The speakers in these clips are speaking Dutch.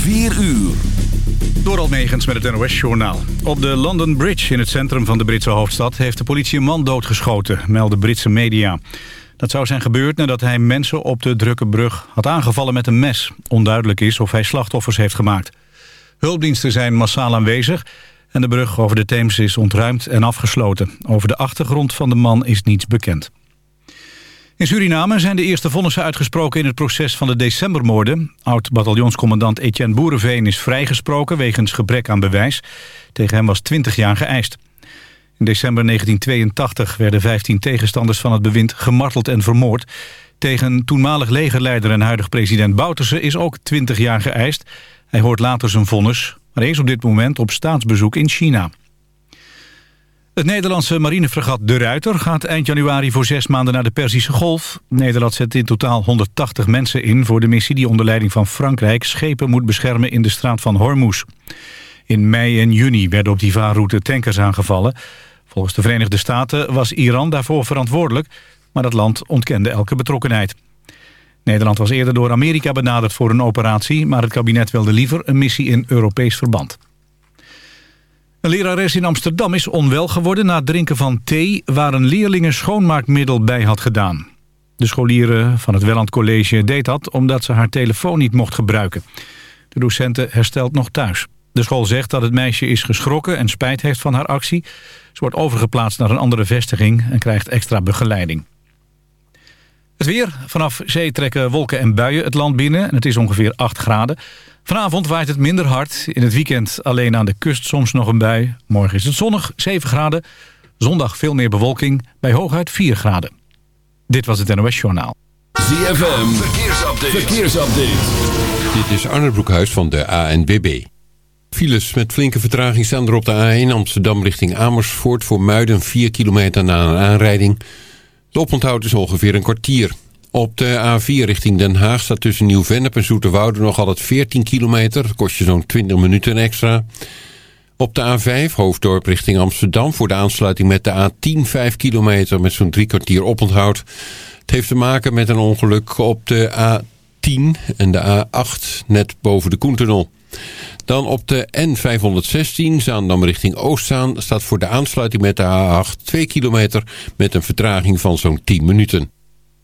4 uur. Door Almegens met het NOS-journaal. Op de London Bridge in het centrum van de Britse hoofdstad... heeft de politie een man doodgeschoten, melden Britse media. Dat zou zijn gebeurd nadat hij mensen op de drukke brug had aangevallen met een mes. Onduidelijk is of hij slachtoffers heeft gemaakt. Hulpdiensten zijn massaal aanwezig... en de brug over de Theems is ontruimd en afgesloten. Over de achtergrond van de man is niets bekend. In Suriname zijn de eerste vonnissen uitgesproken in het proces van de decembermoorden. Oud-bataljonscommandant Etienne Boerenveen is vrijgesproken wegens gebrek aan bewijs. Tegen hem was 20 jaar geëist. In december 1982 werden 15 tegenstanders van het bewind gemarteld en vermoord. Tegen toenmalig legerleider en huidig president Bouterse is ook 20 jaar geëist. Hij hoort later zijn vonnis, maar is op dit moment op staatsbezoek in China. Het Nederlandse marinefregat De Ruiter gaat eind januari voor zes maanden naar de Perzische Golf. Nederland zet in totaal 180 mensen in voor de missie die onder leiding van Frankrijk schepen moet beschermen in de straat van Hormuz. In mei en juni werden op die vaarroute tankers aangevallen. Volgens de Verenigde Staten was Iran daarvoor verantwoordelijk, maar dat land ontkende elke betrokkenheid. Nederland was eerder door Amerika benaderd voor een operatie, maar het kabinet wilde liever een missie in Europees verband. Een lerares in Amsterdam is onwel geworden na het drinken van thee... waar een leerling een schoonmaakmiddel bij had gedaan. De scholieren van het Welland College deed dat omdat ze haar telefoon niet mocht gebruiken. De docenten herstelt nog thuis. De school zegt dat het meisje is geschrokken en spijt heeft van haar actie. Ze wordt overgeplaatst naar een andere vestiging en krijgt extra begeleiding. Het weer. Vanaf zee trekken wolken en buien het land binnen. En het is ongeveer 8 graden. Vanavond waait het minder hard. In het weekend alleen aan de kust soms nog een bui. Morgen is het zonnig, 7 graden. Zondag veel meer bewolking, bij hooguit 4 graden. Dit was het NOS Journaal. ZFM, verkeersupdate. verkeersupdate. Dit is Arne Broekhuis van de ANWB. Files met flinke vertraging staan er op de A1 Amsterdam richting Amersfoort... voor Muiden 4 kilometer na een aanrijding. De oponthoud is ongeveer een kwartier... Op de A4 richting Den Haag staat tussen Nieuw-Vennep en Zoeterwoude nog altijd 14 kilometer. Dat kost je zo'n 20 minuten extra. Op de A5 Hoofddorp richting Amsterdam voor de aansluiting met de A10 5 kilometer met zo'n drie kwartier oponthoud. Het heeft te maken met een ongeluk op de A10 en de A8 net boven de Koentunnel. Dan op de N516 Zaandam richting Oostzaan staat voor de aansluiting met de A8 2 kilometer met een vertraging van zo'n 10 minuten.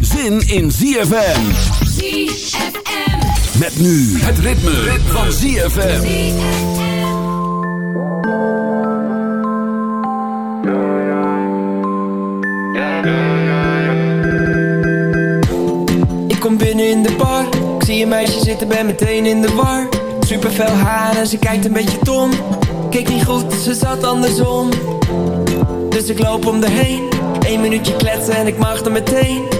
zin in ZFM. ZFM. Met nu het ritme, van ZFM. Ik kom binnen in de bar Ik zie een meisje zitten, ben meteen in de war Super fel haar en ze kijkt een beetje dom Keek niet goed, ze zat andersom Dus ik loop om de heen Eén minuutje kletsen en ik mag er meteen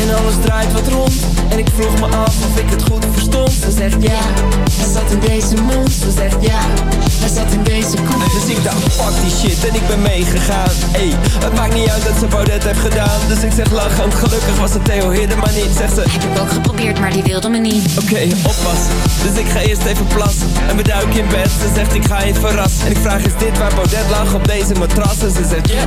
En alles draait wat rond. En ik vroeg me af of ik het goed verstond. Ze zegt ja, hij zat in deze mond. Ze zegt ja, hij zat in deze koek? Dus ik dacht fuck die shit en ik ben meegegaan. Ey, het maakt niet uit dat ze Baudet heeft gedaan. Dus ik zeg lachend, gelukkig was het Theo Hidde maar niet Zegt ze, Heb ik ook geprobeerd, maar die wilde me niet. oké, oppassen Dus ik ga eerst even plassen En we duiken in bed, ze zegt ik ga je verrassen En ik vraag is dit waar Baudet lag op deze matras? En ze zegt ja,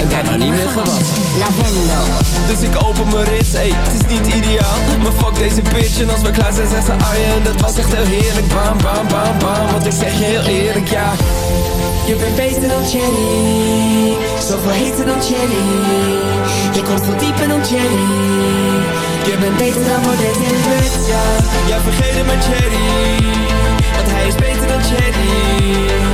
en daarna niet meer gewassen Lavendel. dus ik open mijn rits, ey, het is niet ideaal. Maar fuck deze bitch. En als we klaar zijn zegt ze Arjen Dat was echt heel heerlijk, bam bam bam bam. Want ik zeg je heel eerlijk, Je bent beter dan Jenny Zoveel heter dan Jenny Je komt veel dieper dan Jenny Je bent beter dan Baudet in bed, ja. Ja, vergeet het met Jerry Want hij is beter dan Jerry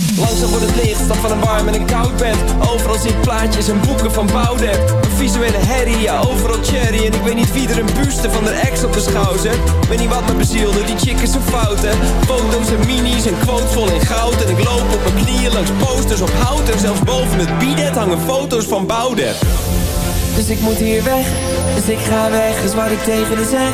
Langzaam wordt het licht, stap van een warm en een koud bed. Overal zie plaatjes en boeken van Boudewijn Een visuele herrie, ja overal cherry. En ik weet niet wie er een buste van de ex op de schouw zet Weet niet wat me bezielde, die chick is zo fout en minis en quotes vol in goud. En ik loop op mijn knieën langs posters op hout. En zelfs boven het bidet hangen foto's van Boudewijn dus ik moet hier weg, dus ik ga weg, is wat ik tegen haar zeg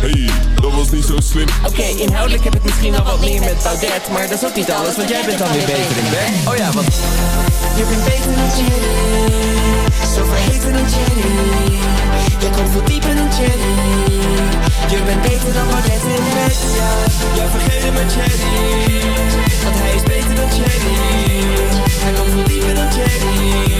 Hey, dat was niet zo slim. Oké, inhoudelijk heb ik misschien al wat meer met Baudet Maar dat is ook niet alles, want jij bent dan weer beter in bed Oh ja, want Je bent beter dan Jenny Zoveel heter dan Jenny Je komt veel dieper dan Jenny Je bent beter dan Baudet in bed, ja Ja, vergeet het met Jenny Want hij is beter dan Jenny Hij komt veel dieper dan Jenny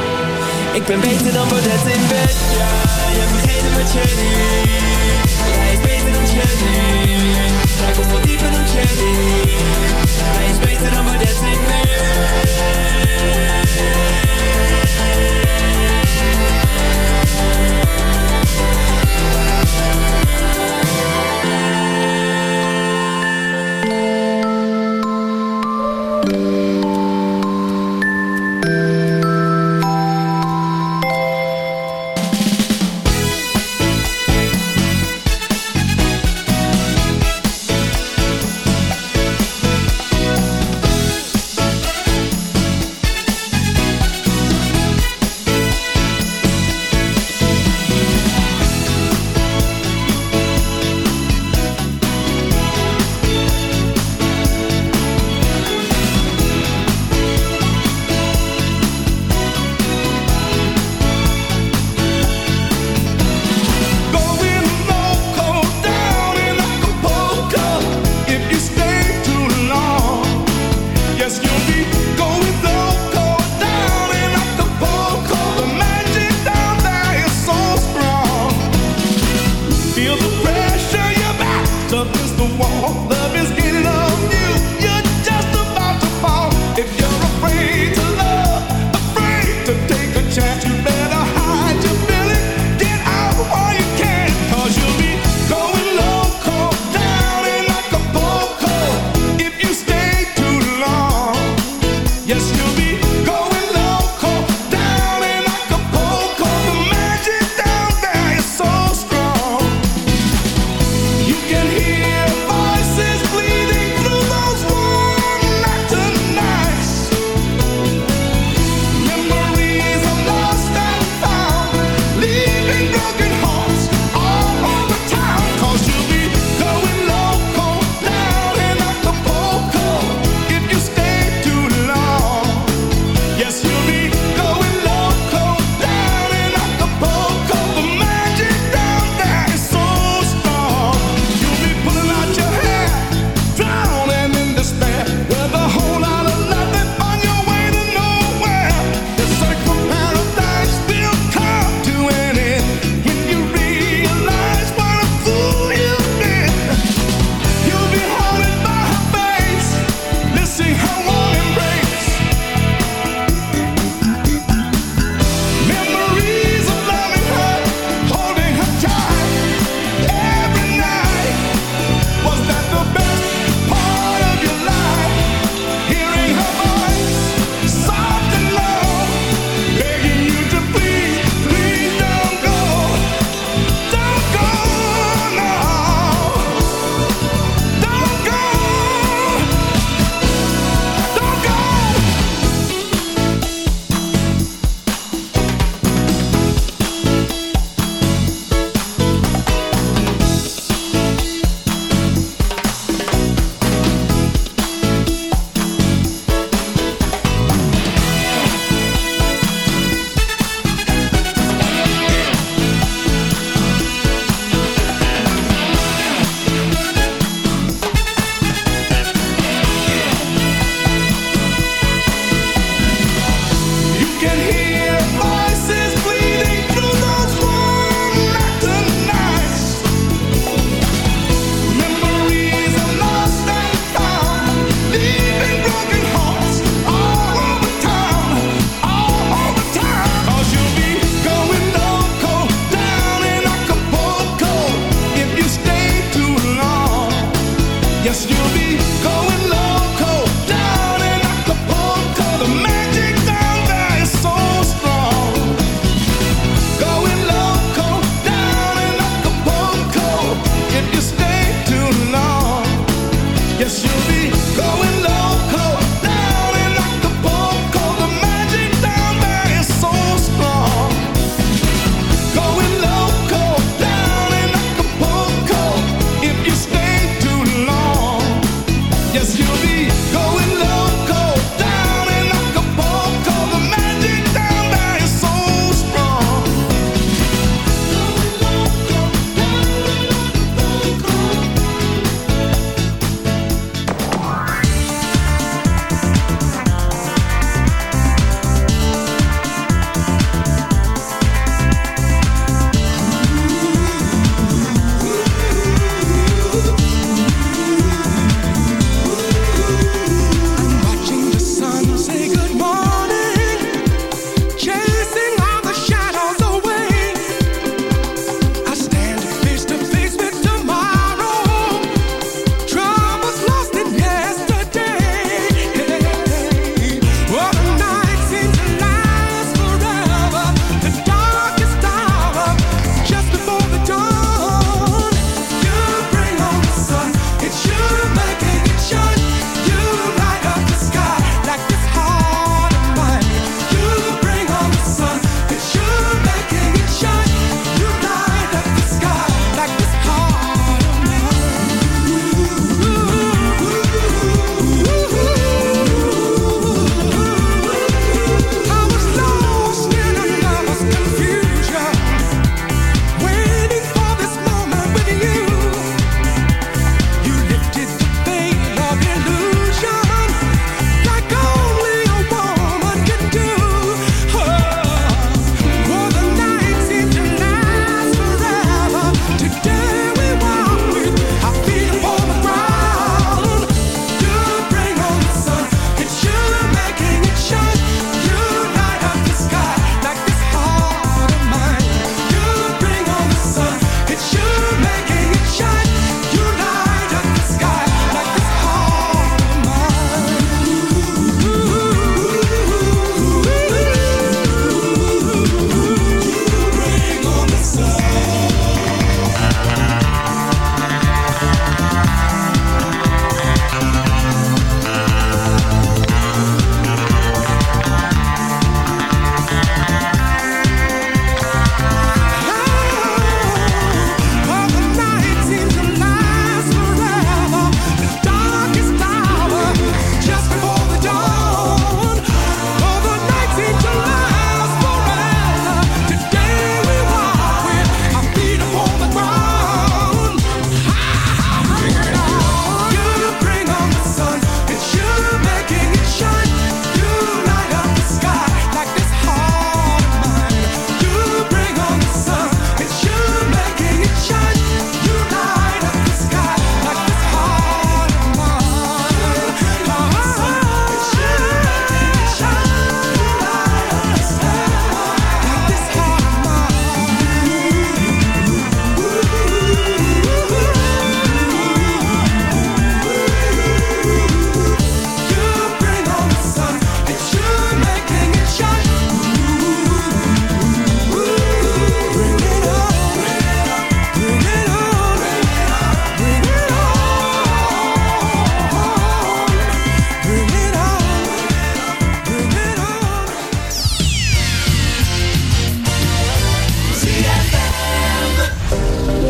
Ik ben beter dan Baudet in bed. Ja, je vergeet het met Cherry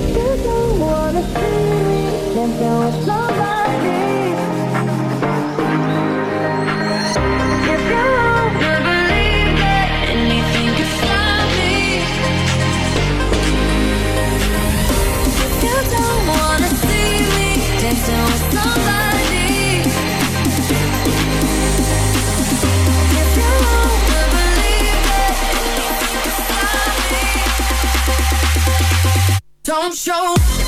别将我的 feel show.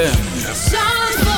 ZFM.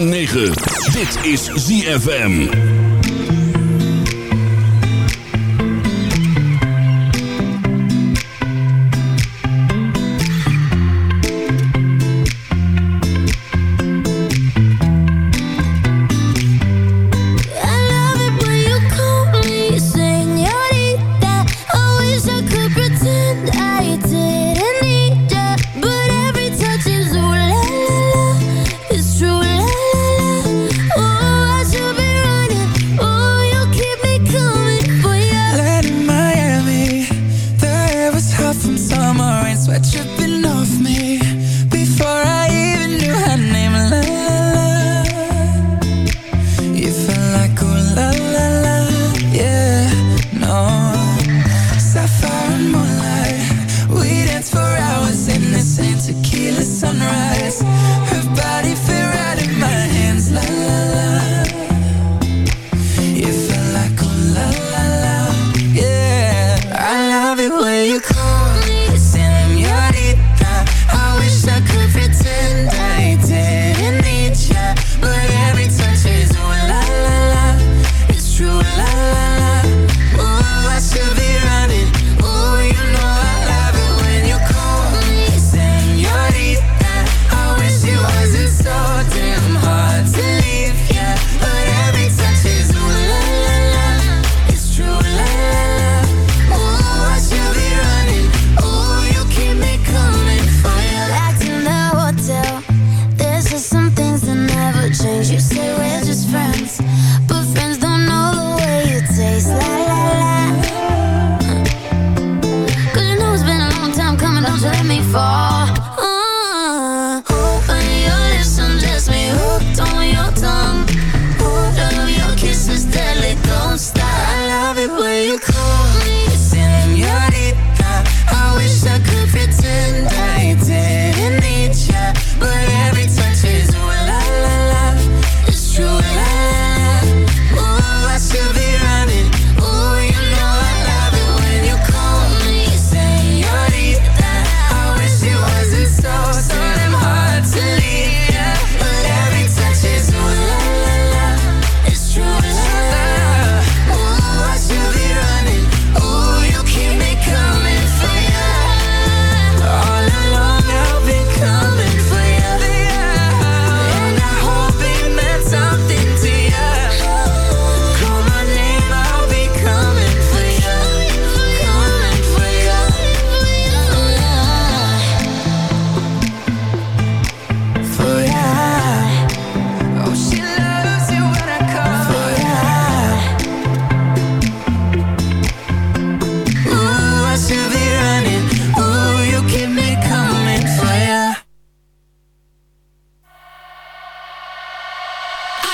106.9. Dit is ZFM.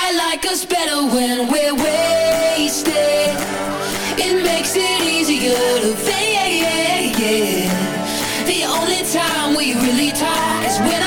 I like us better when we're wasted. It makes it easier to think. The only time we really talk is when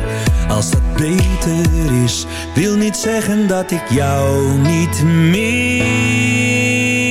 als het beter is. Wil niet zeggen dat ik jou niet mis.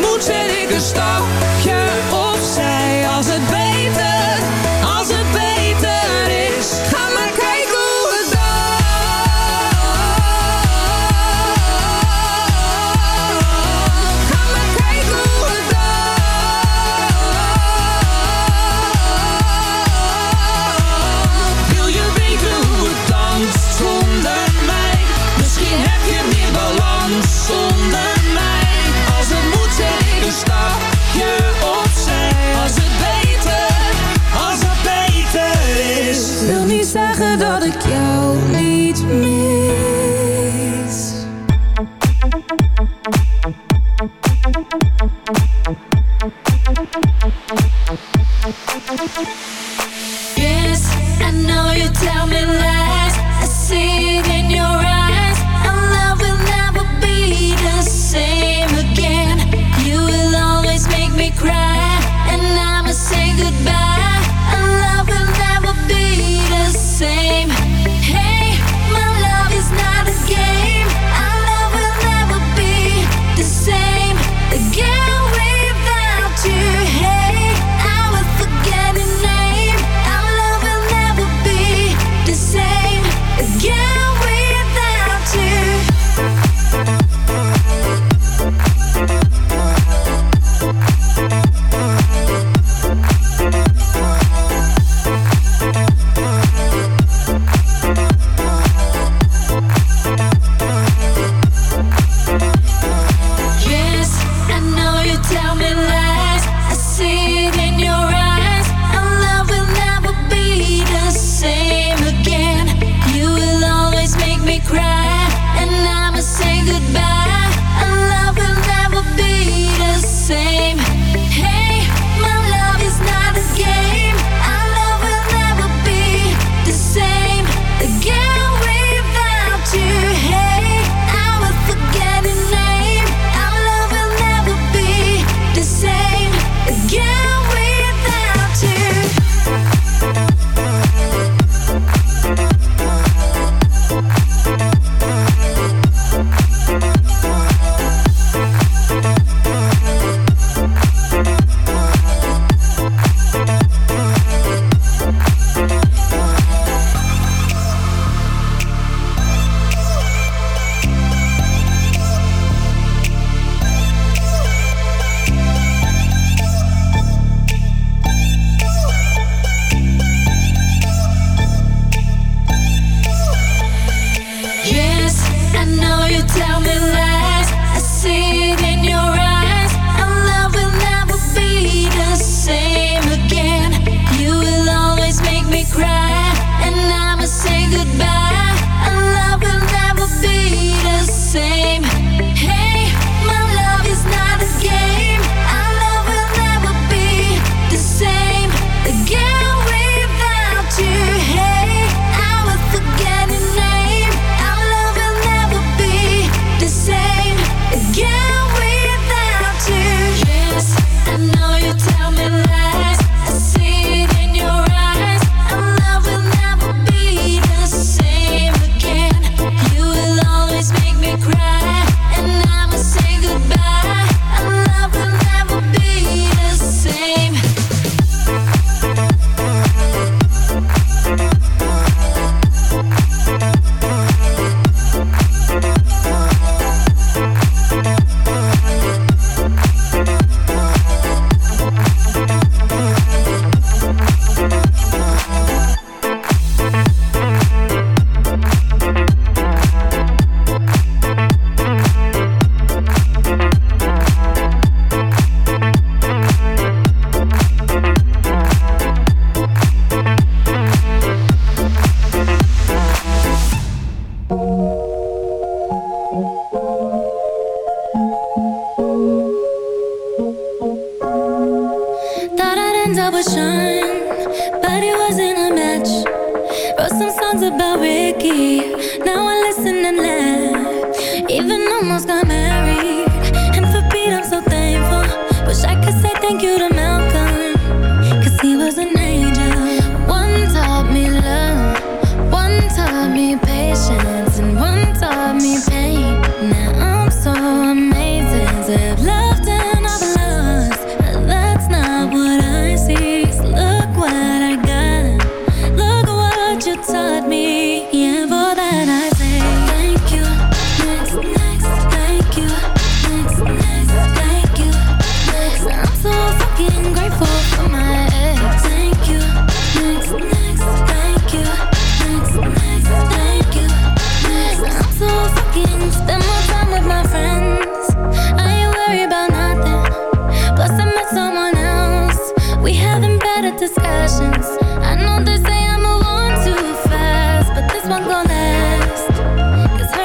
moet zet ik een stapje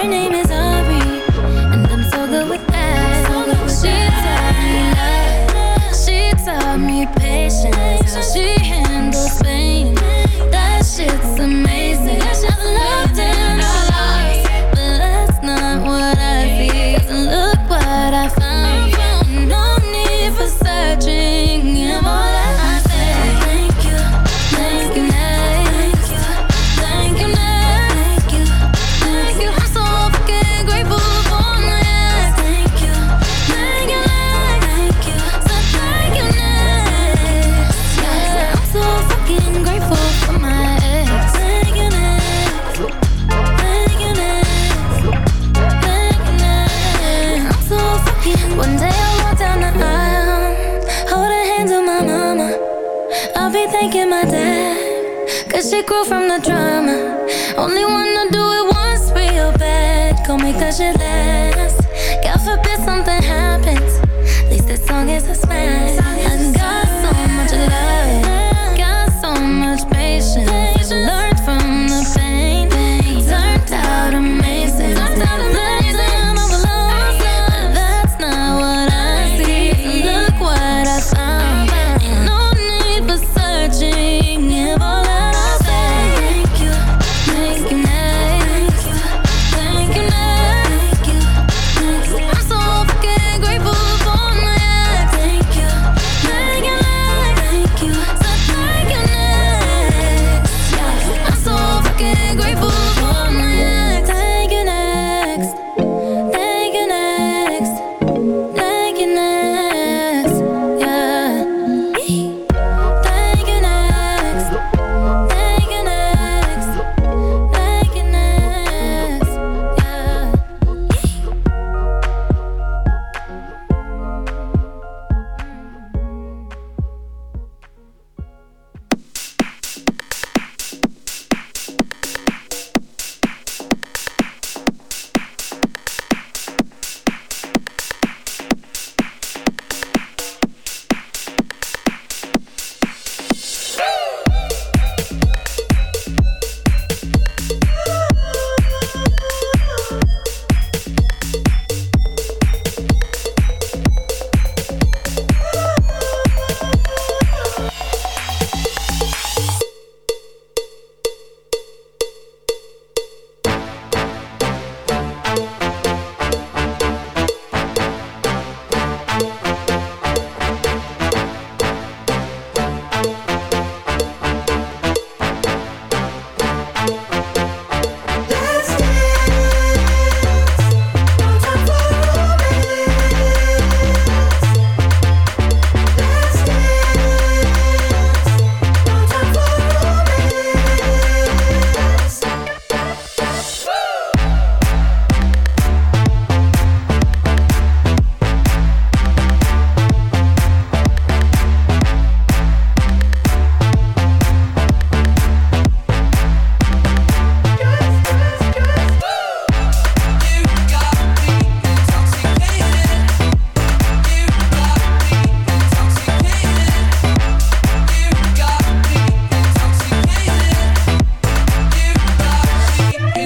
name is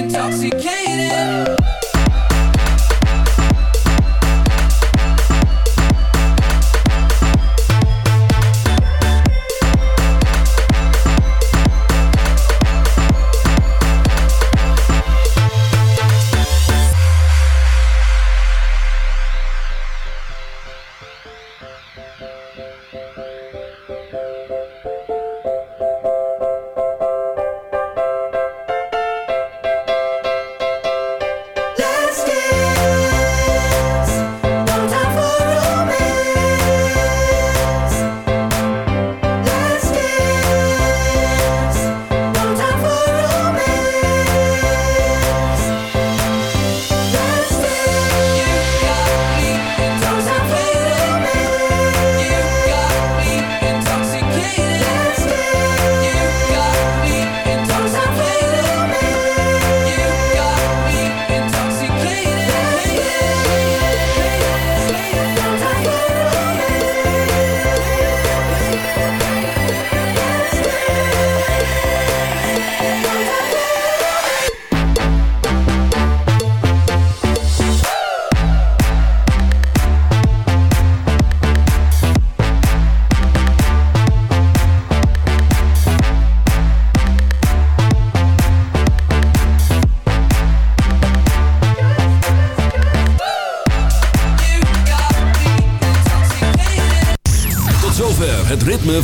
intoxicated.